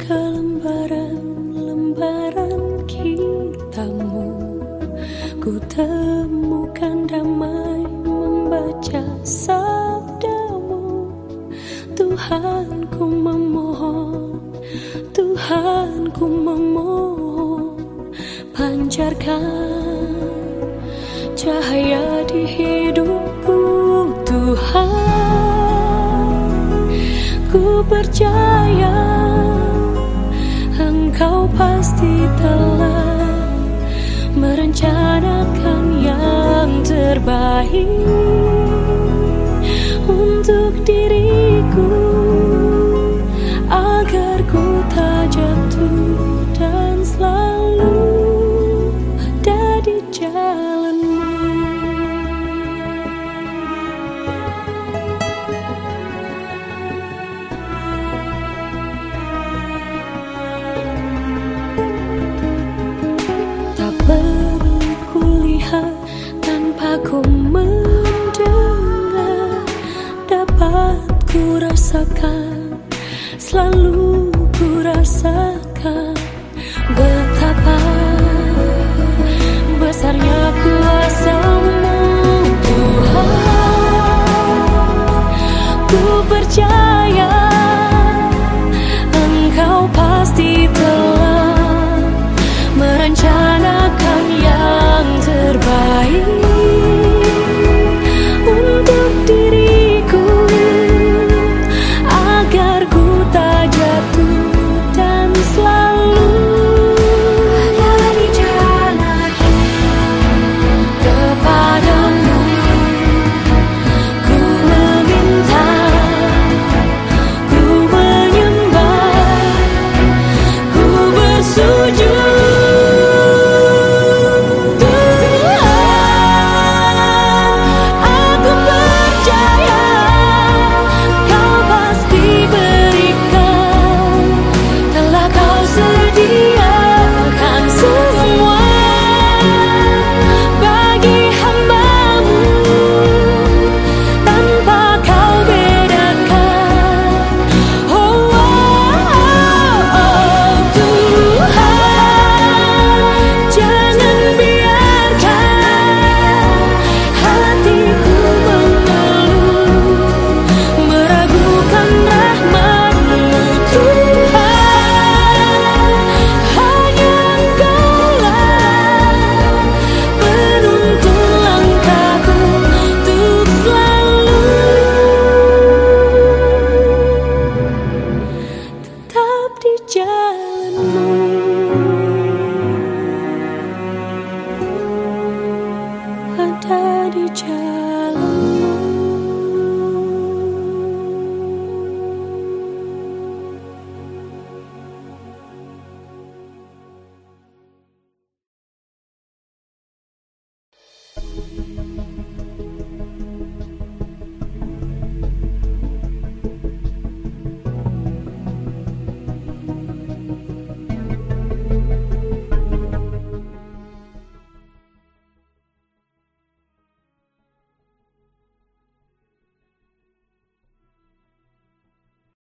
ke lembaran-lembaran kitamu. Ku temukan damai membaca sabdamu. Tuhan ku memohon, Tuhan ku memohon Pancarkan cahaya di hidupku Tuhan. Ku percaya Pasti telah Merencanakan yang terbaik rasakan Selalu ku rasakan